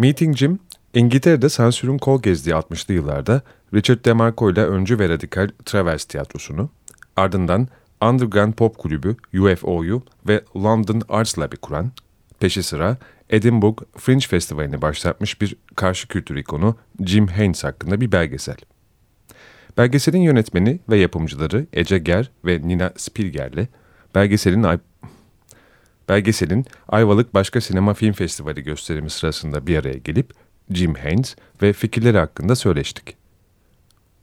Meeting Jim, İngiltere'de sansürün kol gezdiği 60'lı yıllarda Richard DeMarco ile öncü ve radikal Travers tiyatrosunu, ardından Underground Pop Kulübü UFO'yu ve London Arts Lab'i kuran, peşi sıra Edinburgh Fringe Festivali'ni başlatmış bir karşı kültür ikonu Jim Haynes hakkında bir belgesel. Belgeselin yönetmeni ve yapımcıları Ece Ger ve Nina Spilger'le belgeselin belgeselin Ayvalık Başka Sinema Film Festivali gösterimi sırasında bir araya gelip Jim Haynes ve fikirleri hakkında söyleştik.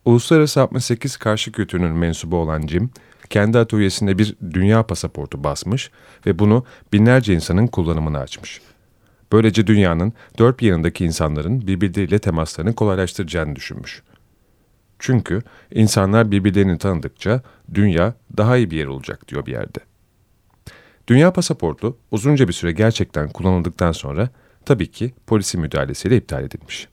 Uluslararası 68 karşı kültürünün mensubu olan Jim, kendi atölyesinde bir dünya pasaportu basmış ve bunu binlerce insanın kullanımına açmış. Böylece dünyanın dört bir yanındaki insanların birbirleriyle temaslarını kolaylaştıracağını düşünmüş. Çünkü insanlar birbirlerini tanıdıkça dünya daha iyi bir yer olacak diyor bir yerde. Dünya pasaportu uzunca bir süre gerçekten kullanıldıktan sonra tabii ki polisin müdahalesiyle iptal edilmiş.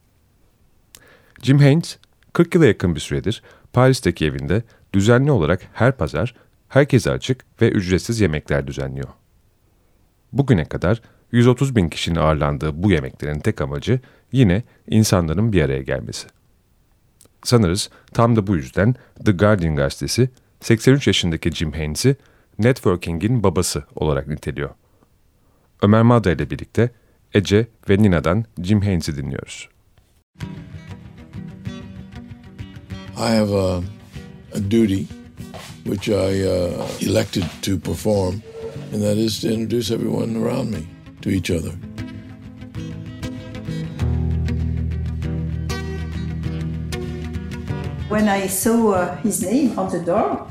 Jim Haynes, 40 yıla yakın bir süredir Paris'teki evinde düzenli olarak her pazar herkese açık ve ücretsiz yemekler düzenliyor. Bugüne kadar 130 bin kişinin ağırlandığı bu yemeklerin tek amacı yine insanların bir araya gelmesi. Sanırız tam da bu yüzden The Guardian gazetesi 83 yaşındaki Jim Haynes'i networking'in babası olarak niteliyor. Ömer Madra ile birlikte Ece ve Nina'dan Jim Haynes'i dinliyoruz. I have a, a duty which I uh, elected to perform, and that is to introduce everyone around me to each other. When I saw uh, his name on the door,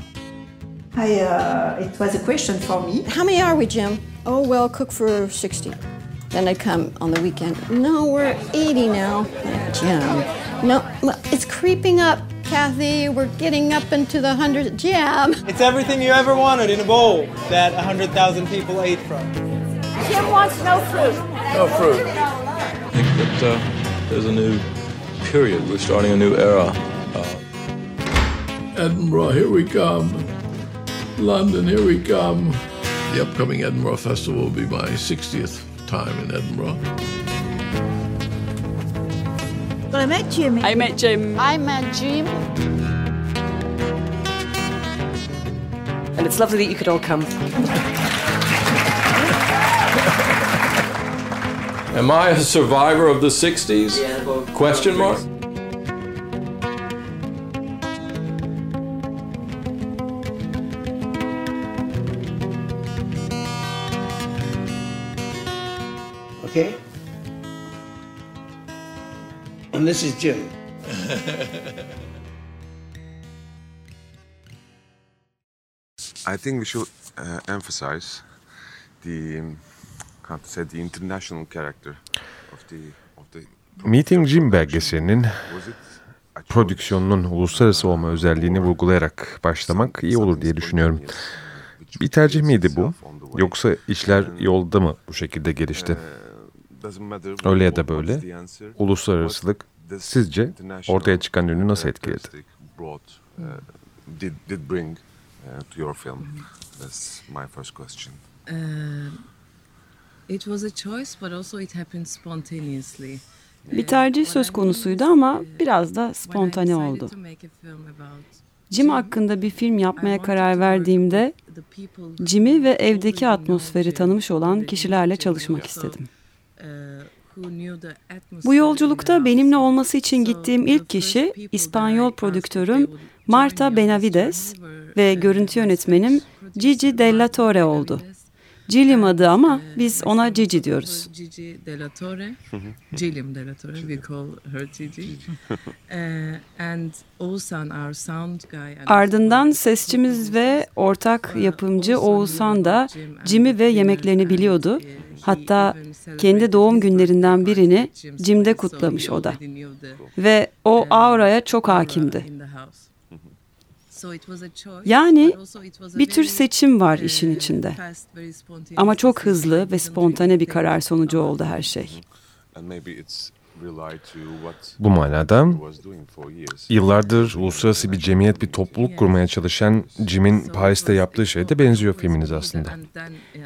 I, uh, it was a question for me. How many are we, Jim? Oh, well, cook for 60. Then I come on the weekend. No, we're 80 now. Jim. No, it's creeping up, Kathy. We're getting up into the hundreds. Jim. It's everything you ever wanted in a bowl that 100,000 people ate from. Jim wants no fruit. No fruit. I think that uh, there's a new period. We're starting a new era. Uh, Edinburgh, here we come. London, here we come. The upcoming Edinburgh Festival will be my 60th time in Edinburgh. Well, I met Jimmy. I met Jim. I met Jim. And it's lovely that you could all come. am I a survivor of the 60s? Question mark? Okay? And this is Jim. I think we should uh, emphasize the um, how to say the international character of the of the Meeting Jim belgeselinin prodüksiyonunun uluslararası olma özelliğini vurgulayarak başlamak iyi olur diye düşünüyorum. Bir tercih miydi bu? Yoksa işler yolda mı bu şekilde gelişti? Öyle ya da böyle, uluslararasılık sizce ortaya çıkan ürünü nasıl etkiledi? Bir tercih söz konusuydu ama biraz da spontane oldu. Jim hakkında bir film yapmaya karar verdiğimde Jim'i ve evdeki atmosferi tanımış olan kişilerle çalışmak istedim. Bu yolculukta benimle olması için gittiğim ilk kişi İspanyol prodüktörüm Marta Benavides ve görüntü yönetmenim Gigi Della Torre oldu. Cilim adı ama biz ona Cici diyoruz. Gigi Della Torre, Cilim Della Torre, we call her Gigi. and Oğuzhan, our sound guy. Ardından sesçimiz ve ortak yapımcı Oğuzhan da Jim'i ve yemeklerini biliyordu. Hatta kendi doğum günlerinden birini Jim'de kutlamış o da. Ve o auraya çok hakimdi. Yani bir tür seçim var işin içinde. Ama çok hızlı ve spontane bir karar sonucu oldu her şey. Bu manada yıllardır uluslararası bir cemiyet, bir topluluk kurmaya çalışan Jim'in Paris'te yaptığı şeye de benziyor filminiz aslında.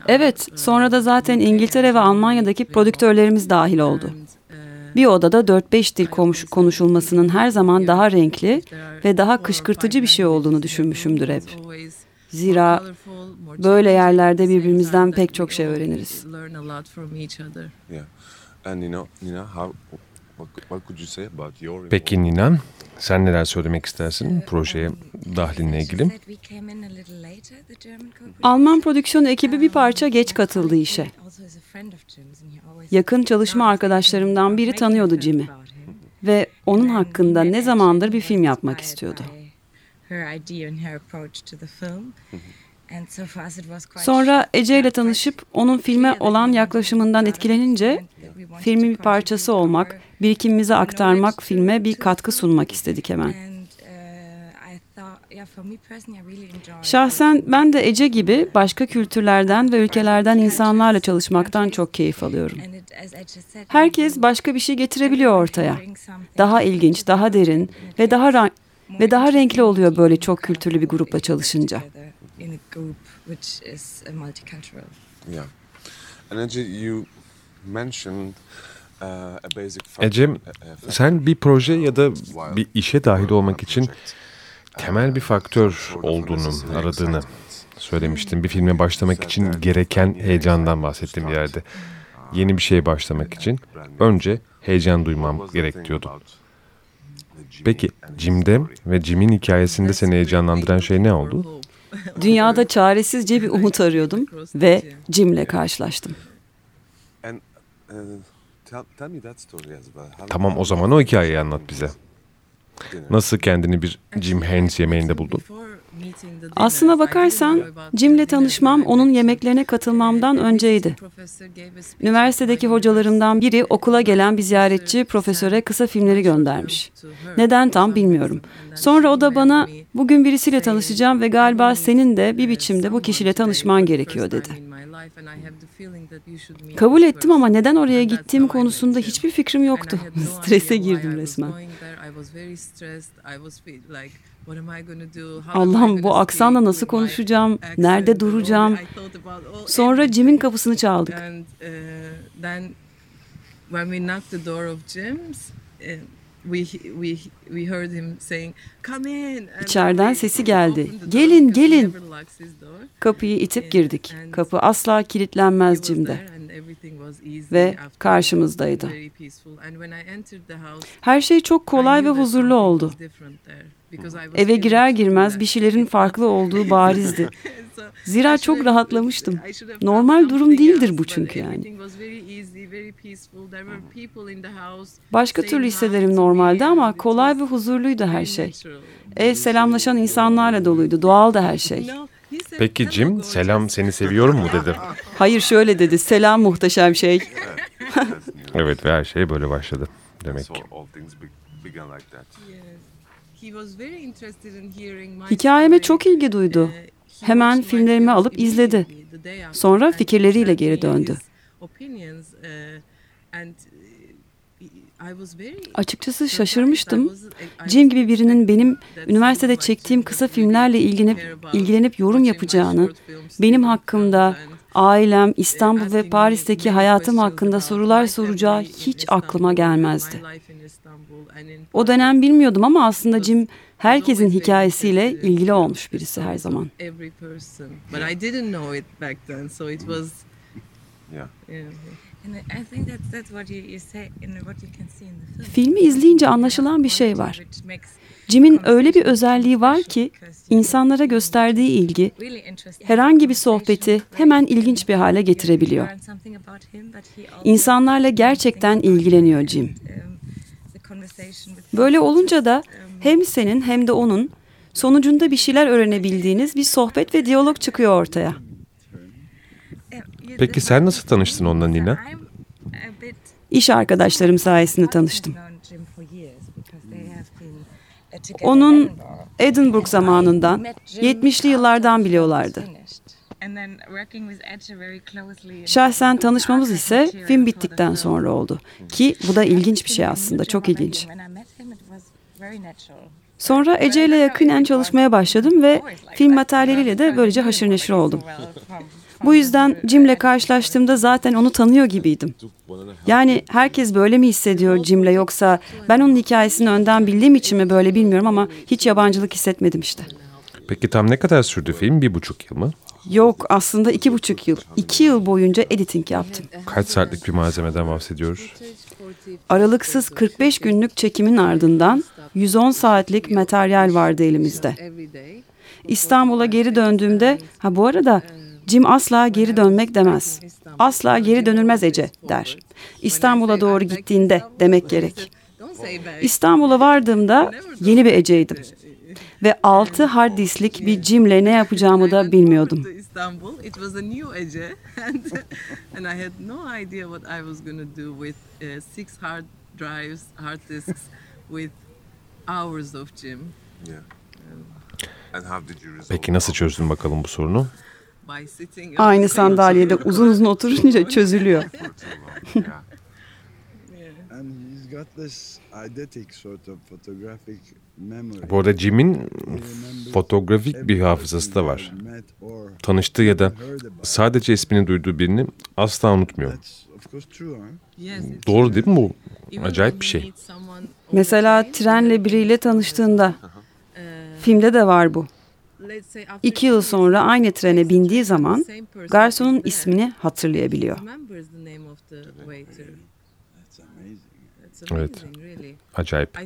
Evet, sonra da zaten İngiltere ve Almanya'daki prodüktörlerimiz dahil oldu. Bir odada 4-5 dil konuşulmasının her zaman daha renkli ve daha kışkırtıcı bir şey olduğunu düşünmüşümdür hep. Zira böyle yerlerde birbirimizden pek çok şey öğreniriz. Peki Nina, sen neler söylemek istersin projeye dahlinle ilgili? Alman prodüksiyon ekibi bir parça geç katıldı işe. Yakın çalışma arkadaşlarımdan biri tanıyordu Jim'i ve onun hakkında ne zamandır bir film yapmak istiyordu. Sonra Ece ile tanışıp onun filme olan yaklaşımından etkilenince filmin bir parçası olmak, birikimimizi aktarmak, filme bir katkı sunmak istedik hemen. Şahsen ben de Ece gibi başka kültürlerden ve ülkelerden insanlarla çalışmaktan çok keyif alıyorum. Herkes başka bir şey getirebiliyor ortaya. Daha ilginç, daha derin ve daha ve daha renkli oluyor böyle çok kültürlü bir grupla çalışınca. Ece, sen bir proje ya da bir işe dahil olmak için temel bir faktör olduğunu aradığını söylemiştin. Bir filme başlamak için gereken heyecandan bahsettiğim yerde. Yeni bir şeye başlamak için önce heyecan duymam gerek diyordu. Peki Jim'de ve Jim'in hikayesinde seni heyecanlandıran şey ne oldu? Dünyada çaresizce bir umut arıyordum ve Jim'le karşılaştım. Tamam o zaman o hikayeyi anlat bize. Nasıl kendini bir Jim Haynes yemeğinde buldun? Aslına bakarsan Jim'le tanışmam onun yemeklerine katılmamdan önceydi. Üniversitedeki hocalarımdan biri okula gelen bir ziyaretçi profesöre kısa filmleri göndermiş. Neden tam bilmiyorum. Sonra o da bana bugün birisiyle tanışacağım ve galiba senin de bir biçimde bu kişiyle tanışman gerekiyor dedi. Kabul ettim ama neden oraya gittiğim konusunda hiçbir fikrim yoktu. Strese girdim resmen. Allah'ım bu aksanla nasıl konuşacağım, nerede duracağım. Sonra Jim'in kapısını çaldık. İçeriden sesi geldi. Gelin, gelin. Kapıyı itip girdik. Kapı asla kilitlenmez Jim'de. Ve karşımızdaydı. Her şey çok kolay ve huzurlu oldu. Eve girer girmez bir şeylerin farklı olduğu barizdi. Zira çok rahatlamıştım. Normal durum değildir bu çünkü yani. Başka türlü hissederim normalde ama kolay ve huzurluydu her şey. Ev selamlaşan insanlarla doluydu. Doğal da her şey. Peki Jim, selam seni seviyorum mu dedi. Hayır şöyle dedi, selam muhteşem şey. evet ve her şey böyle başladı demek ki. Hikayeme çok ilgi duydu. Hemen filmlerimi alıp izledi. Sonra fikirleriyle geri döndü. Açıkçası şaşırmıştım. Jim gibi birinin benim üniversitede çektiğim kısa filmlerle ilgilenip, ilgilenip yorum yapacağını, benim hakkımda, ailem, İstanbul ve Paris'teki hayatım hakkında sorular soracağı hiç aklıma gelmezdi. O dönem bilmiyordum ama aslında Jim herkesin hikayesiyle ilgili olmuş birisi her zaman. Filmi izleyince anlaşılan bir şey var. Jim'in öyle bir özelliği var ki insanlara gösterdiği ilgi herhangi bir sohbeti hemen ilginç bir hale getirebiliyor. İnsanlarla gerçekten ilgileniyor Jim. Böyle olunca da hem senin hem de onun sonucunda bir şeyler öğrenebildiğiniz bir sohbet ve diyalog çıkıyor ortaya. Peki sen nasıl tanıştın onunla Nina? İş arkadaşlarım sayesinde tanıştım. Onun Edinburgh zamanından, 70'li yıllardan biliyorlardı. Şahsen tanışmamız ise film bittikten sonra oldu. Ki bu da ilginç bir şey aslında, çok ilginç. Sonra Ece ile yakinen çalışmaya başladım ve film materyaliyle de böylece haşır neşir oldum. Bu yüzden Jim'le karşılaştığımda zaten onu tanıyor gibiydim. Yani herkes böyle mi hissediyor Jim'le yoksa ben onun hikayesini önden bildiğim için mi böyle bilmiyorum ama hiç yabancılık hissetmedim işte. Peki tam ne kadar sürdü film? Bir buçuk yıl mı? Yok aslında iki buçuk yıl. İki yıl boyunca editing yaptım. Kaç saatlik bir malzemeden bahsediyoruz? Aralıksız 45 günlük çekimin ardından 110 saatlik materyal vardı elimizde. İstanbul'a geri döndüğümde, ha bu arada Jim asla geri dönmek demez. Asla geri dönülmez Ece der. İstanbul'a doğru gittiğinde demek gerek. İstanbul'a vardığımda yeni bir Ece'ydim. Ve 6 hard disklik bir Jim'le ne yapacağımı da bilmiyordum. Peki nasıl çözdün bakalım bu sorunu? Aynı sandalyede uzun uzun oturunca çözülüyor. Bu arada Jim'in fotoğrafik bir hafızası da var. Tanıştığı ya da sadece ismini duyduğu birini asla unutmuyor. Doğru değil mi bu? Acayip bir şey. Mesela trenle biriyle tanıştığında. Filmde de var bu. İki yıl sonra aynı trene bindiği zaman garsonun ismini hatırlayabiliyor. Evet. Acayip.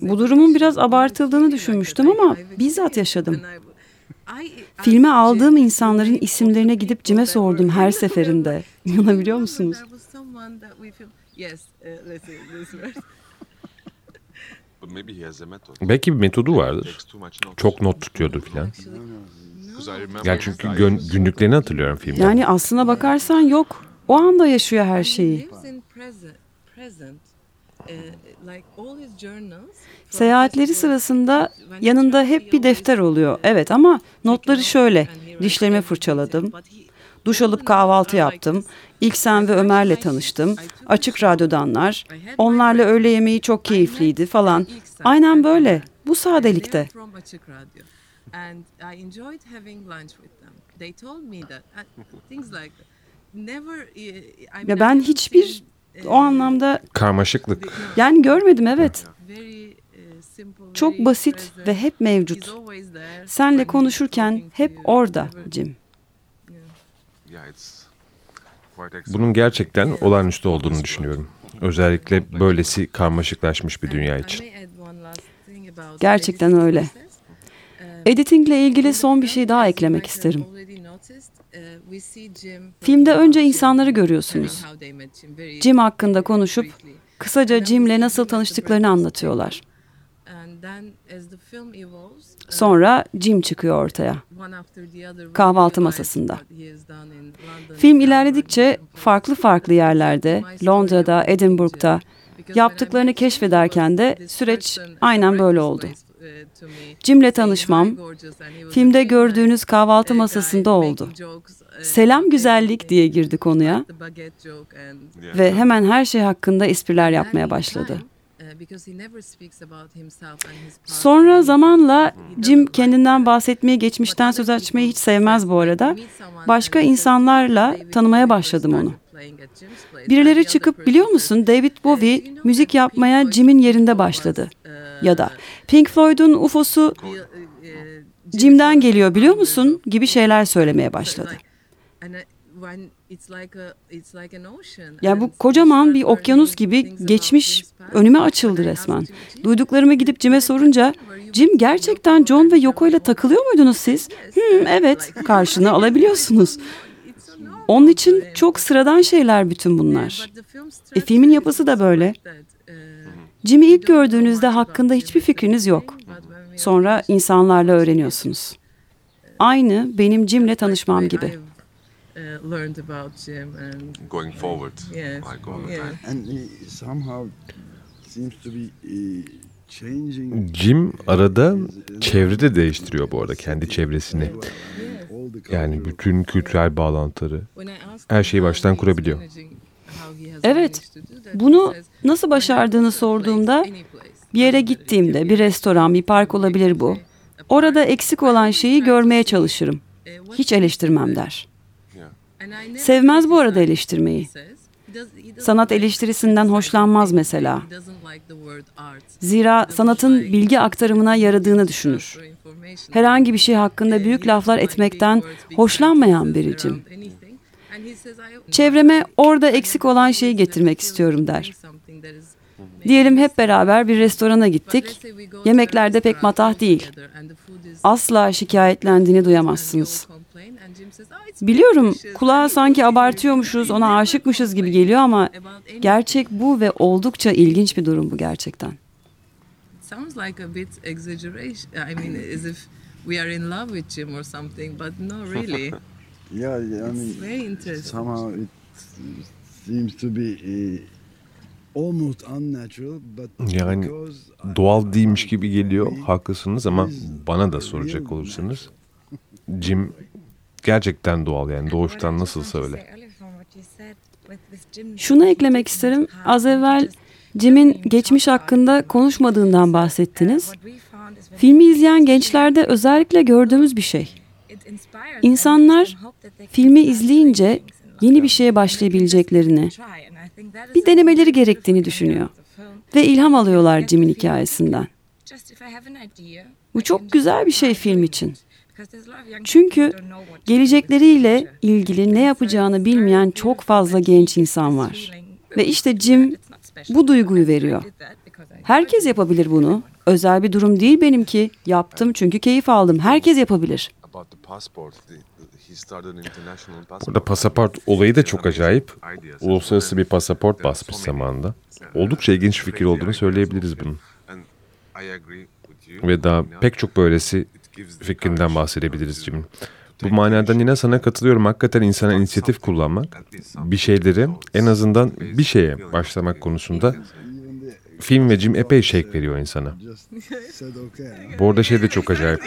Bu durumun biraz abartıldığını düşünmüştüm ama bizzat yaşadım. Filme aldığım insanların isimlerine gidip Cim'e sordum her seferinde. İnanabiliyor musunuz? There was someone that we film- Yes, uh, let's say this word. Belki bir metodu vardır. Çok not tutuyordur filan. Yani çünkü gön- günlüklerini hatırlıyorum filmde. Yani aslına bakarsan yok. O anda yaşıyor her şeyi. Uh, like all his journals. from Seyahatleri sırasında yanında hep he bir defter oluyor. Evet ama notları şöyle. Dişlerimi fırçaladım. Duş alıp kahvaltı yaptım. İlk sen ve Ömer'le tanıştım. Açık radyodanlar. Onlarla öğle yemeği çok keyifliydi falan. Aynen böyle. Bu sadelikte. From Açık Radyo. And I enjoyed having lunch with them. They told me that things like that. Never I mean, Ya ben hiçbir o anlamda Karmaşıklık. yani görmedim evet. Çok basit ve hep mevcut. Senle konuşurken hep orada Jim. Bunun gerçekten olağanüstü olduğunu düşünüyorum. Özellikle böylesi karmaşıklaşmış bir dünya için. Gerçekten öyle. Editingle ilgili son bir şey daha eklemek isterim. Filmde önce insanları görüyorsunuz. Jim hakkında konuşup kısaca Jim'le nasıl tanıştıklarını anlatıyorlar. Sonra Jim çıkıyor ortaya. one after the other, we Kahvaltı masasında. what he has done in London, Film ilerledikçe farklı farklı yerlerde, Londra'da, Edinburgh'da yaptıklarını keşfederken de süreç aynen böyle oldu. Jim'le tanışmam, filmde gördüğünüz kahvaltı masasında oldu. Selam güzellik diye girdi konuya ve hemen her şey hakkında espriler yapmaya başladı. Sonra zamanla Jim kendinden bahsetmeyi, geçmişten söz açmayı hiç sevmez bu arada. Başka insanlarla tanımaya başladım onu. Birileri çıkıp biliyor musun David Bowie müzik yapmaya Jim'in yerinde başladı. Ya da Pink Floyd'un UFO'su Jim'den geliyor biliyor musun gibi şeyler söylemeye başladı. Ya bu kocaman bir okyanus gibi geçmiş önüme açıldı resmen. Duyduklarımı gidip Jim'e sorunca Jim gerçekten John ve Yoko ile takılıyor muydunuz siz? Hmm, evet karşını alabiliyorsunuz. Onun için çok sıradan şeyler bütün bunlar. E filmin yapısı da böyle. Jim'i ilk gördüğünüzde hakkında hiçbir fikriniz yok. Sonra insanlarla öğreniyorsunuz. Aynı benim Jim'le tanışmam gibi. Learned about Jim and Going forward, Yes. like all the Yeah. time. And he somehow seems to be uh, changing Jim arada çevre de değiştiriyor bu arada kendi çevresini. Yani bütün kültürel bağlantıları, her şeyi baştan kurabiliyor. Evet, bunu nasıl başardığını sorduğumda "Any place, bir yere gittiğimde bir restoran, bir park olabilir bu. Orada eksik olan şeyi görmeye çalışırım. Hiç eleştirmem der. Sevmez bu arada eleştirmeyi. Sanat eleştirisinden hoşlanmaz mesela. Zira sanatın bilgi aktarımına yaradığını düşünür. Herhangi bir şey hakkında büyük laflar etmekten hoşlanmayan biricim. Çevreme orada eksik olan şeyi getirmek istiyorum der. Diyelim hep beraber bir restorana gittik. Yemeklerde pek matah değil. Asla şikayetlendiğini duyamazsınız. Biliyorum kulağa sanki abartıyormuşuz, ona aşıkmışız gibi geliyor ama gerçek bu ve oldukça ilginç bir durum bu gerçekten. Sounds like a bit exaggeration. I mean, as if we are in love with Jim or something, but no, really. Yeah, I mean, It's very interesting. somehow it seems to be uh, almost unnatural, but Yani doğal değilmiş gibi geliyor. Haklısınız ama bana da soracak olursanız Jim gerçekten doğal yani doğuştan nasılsa öyle. Şunu eklemek isterim. Az evvel Jim'in geçmiş hakkında konuşmadığından bahsettiniz. Filmi izleyen gençlerde özellikle gördüğümüz bir şey. İnsanlar filmi izleyince yeni bir şeye başlayabileceklerini, bir denemeleri gerektiğini düşünüyor. Ve ilham alıyorlar Jim'in hikayesinden. Bu çok güzel bir şey film için. Çünkü gelecekleriyle ilgili ne yapacağını bilmeyen çok fazla genç insan var. Ve işte Jim bu duyguyu veriyor. Herkes yapabilir bunu. Özel bir durum değil benimki. Yaptım çünkü keyif aldım. Herkes yapabilir. Burada pasaport olayı da çok acayip. Uluslararası bir pasaport basmış zamanında. Oldukça ilginç fikir olduğunu söyleyebiliriz bunun. Ve daha pek çok böylesi fikrinden bahsedebiliriz Jim'in. Bu manada Nina sana katılıyorum. Hakikaten insana inisiyatif kullanmak, bir şeyleri en azından bir şeye başlamak konusunda film ve Jim epey şevk veriyor insana. Bu arada şey de çok acayip.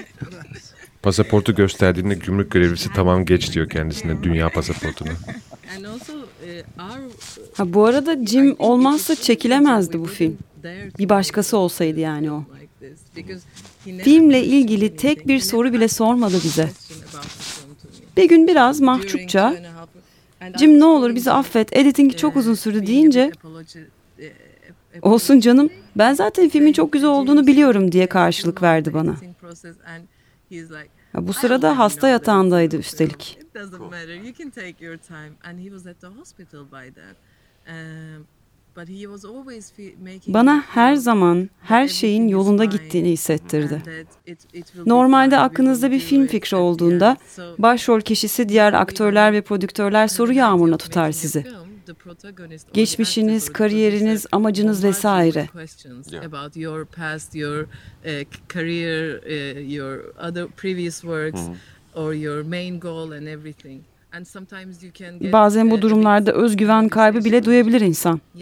Pasaportu gösterdiğinde gümrük görevlisi tamam geç diyor kendisine dünya pasaportunu. Uh, Ha, bu arada Jim olmazsa çekilemezdi bu film. Bir başkası olsaydı yani o. Filmle ilgili tek bir soru bile sormadı bize. Bir gün biraz mahcupça Jim ne olur bizi affet editing çok uzun sürdü deyince olsun canım ben zaten filmin çok güzel olduğunu biliyorum diye karşılık verdi bana. Bu sırada hasta yatağındaydı üstelik. Bana her zaman her şeyin yolunda gittiğini hissettirdi. Normalde aklınızda bir film fikri olduğunda başrol kişisi diğer aktörler ve prodüktörler soru yağmuruna tutar sizi. Geçmişiniz, kariyeriniz, amacınız vesaire. or your main goal and everything. And sometimes you can get Bazen uh, bu a durumlarda özgüven kaybı bile duyabilir insan. Uh,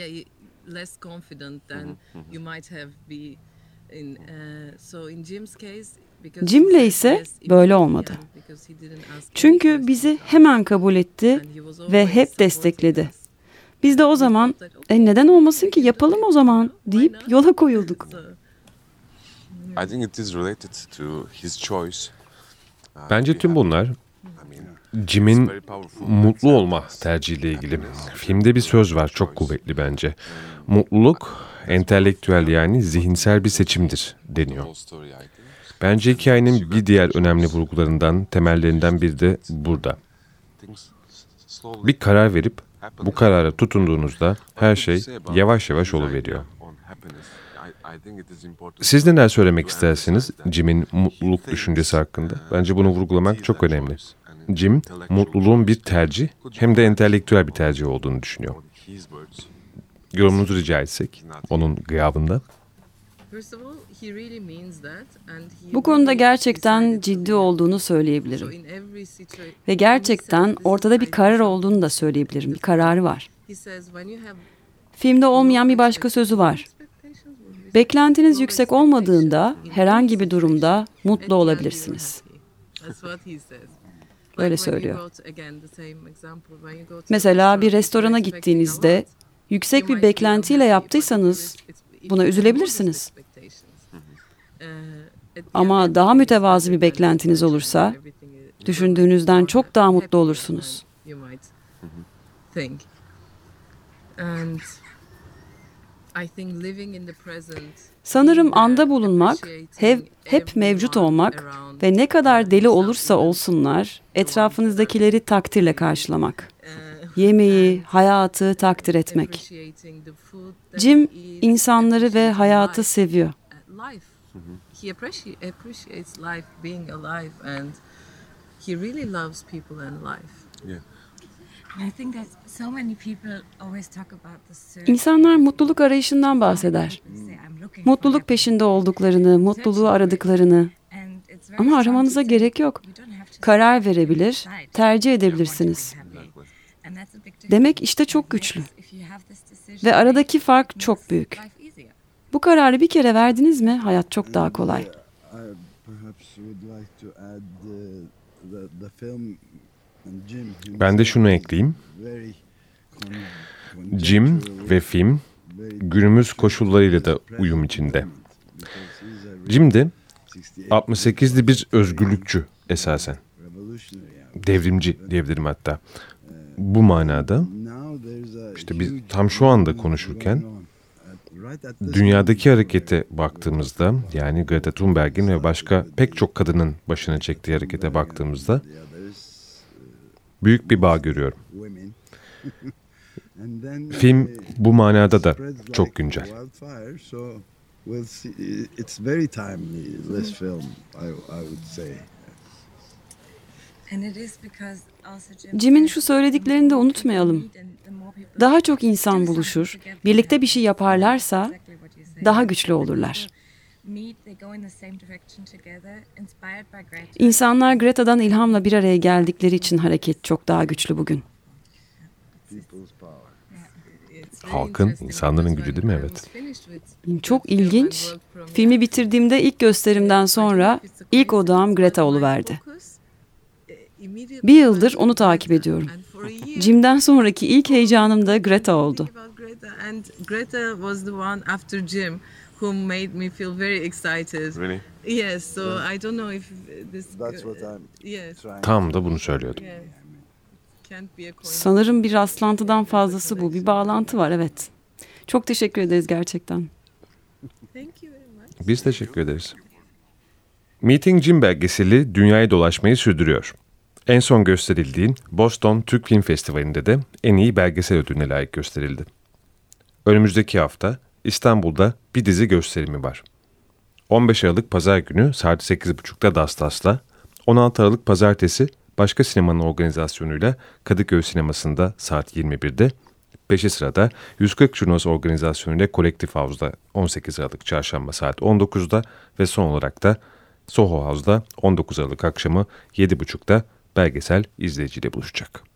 Jim'le ise böyle olmadı. yeah, because he didn't ask any Çünkü bizi hemen kabul etti ve hep destekledi. Biz de o zaman e neden olmasın ki? yapalım o zaman deyip yola koyulduk. Uh, Bence we tüm bunlar Jim'in mutlu olma tercihiyle ilgili. Filmde bir söz var çok kuvvetli bence. Mutluluk entelektüel yani zihinsel bir seçimdir deniyor. Bence hikayenin bir diğer önemli vurgularından, temellerinden biri de burada. Bir karar verip bu karara tutunduğunuzda her şey yavaş yavaş oluveriyor. Siz neler söylemek istersiniz Jim'in mutluluk düşüncesi hakkında? Bence bunu vurgulamak çok önemli. Jim, mutluluğun bir tercih hem de entelektüel bir tercih olduğunu düşünüyor. Yorumunuzu rica etsek onun gıyabında. Bu konuda gerçekten ciddi olduğunu söyleyebilirim. Ve gerçekten ortada bir karar olduğunu da söyleyebilirim. Bir kararı var. Filmde olmayan bir başka sözü var. Beklentiniz yüksek olmadığında herhangi bir durumda mutlu olabilirsiniz. Öyle söylüyor. Mesela bir restorana gittiğinizde yüksek bir beklentiyle yaptıysanız buna üzülebilirsiniz. Uh, Ama daha mütevazı bir beklentiniz olursa düşündüğünüzden çok daha mutlu olursunuz. Sanırım anda bulunmak, hep, hep mevcut olmak ve ne kadar deli olursa olsunlar etrafınızdakileri takdirle karşılamak. Yemeği, hayatı takdir etmek. Jim insanları ve hayatı seviyor. He appreci- appreciates life, being alive, and he really loves people and life. Yeah. İnsanlar mutluluk arayışından bahseder. Mutluluk peşinde olduklarını, mutluluğu aradıklarını. Ama aramanıza gerek yok. Karar verebilir, tercih edebilirsiniz. Demek işte çok güçlü. Ve aradaki fark çok büyük. Bu kararı bir kere verdiniz mi hayat çok daha kolay. Ben de şunu ekleyeyim. Jim ve film günümüz koşullarıyla da uyum içinde. Jim de 68'li bir özgürlükçü esasen. Devrimci diyebilirim hatta. Bu manada işte biz tam şu anda konuşurken dünyadaki harekete baktığımızda yani Greta Thunberg'in ve başka pek çok kadının başına çektiği harekete baktığımızda büyük bir bağ görüyorum. Then, Film uh, bu manada da çok güncel. Jim'in şu söylediklerini de unutmayalım. Daha çok insan buluşur, birlikte bir şey yaparlarsa daha güçlü olurlar. İnsanlar Greta'dan ilhamla bir araya geldikleri için hareket çok daha güçlü bugün. Halkın, insanların gücü değil mi? Evet. Çok ilginç. Filmi bitirdiğimde ilk gösterimden sonra ilk odağım Greta oluverdi. Bir yıldır onu takip ediyorum. Jim'den sonraki ilk heyecanım da Greta oldu. Greta was the one after Jim who made me feel very excited. Really? Yes, so I don't know if this. That's what I'm Yes. Tam da bunu söylüyordum. Yes. Can't be a coincidence. Sanırım bir rastlantıdan fazlası bu. Bir bağlantı var evet. Çok teşekkür ederiz gerçekten. Thank you very much. Biz teşekkür ederiz. Meeting Jim belgeseli dünyayı dolaşmayı sürdürüyor. En son gösterildiğin Boston Türk Film Festivali'nde de en iyi belgesel ödülüne layık gösterildi. Önümüzdeki hafta İstanbul'da bir dizi gösterimi var. 15 Aralık Pazar günü saat 8.30'da Dastas'la, 16 Aralık Pazartesi başka sinemanın organizasyonuyla Kadıköy Sineması'nda saat 21'de, peşi sırada 140 Junos organizasyonuyla Kolektif Havuz'da 18 Aralık Çarşamba saat 19'da ve son olarak da Soho House'da 19 Aralık akşamı 7.30'da belgesel izleyiciyle buluşacak.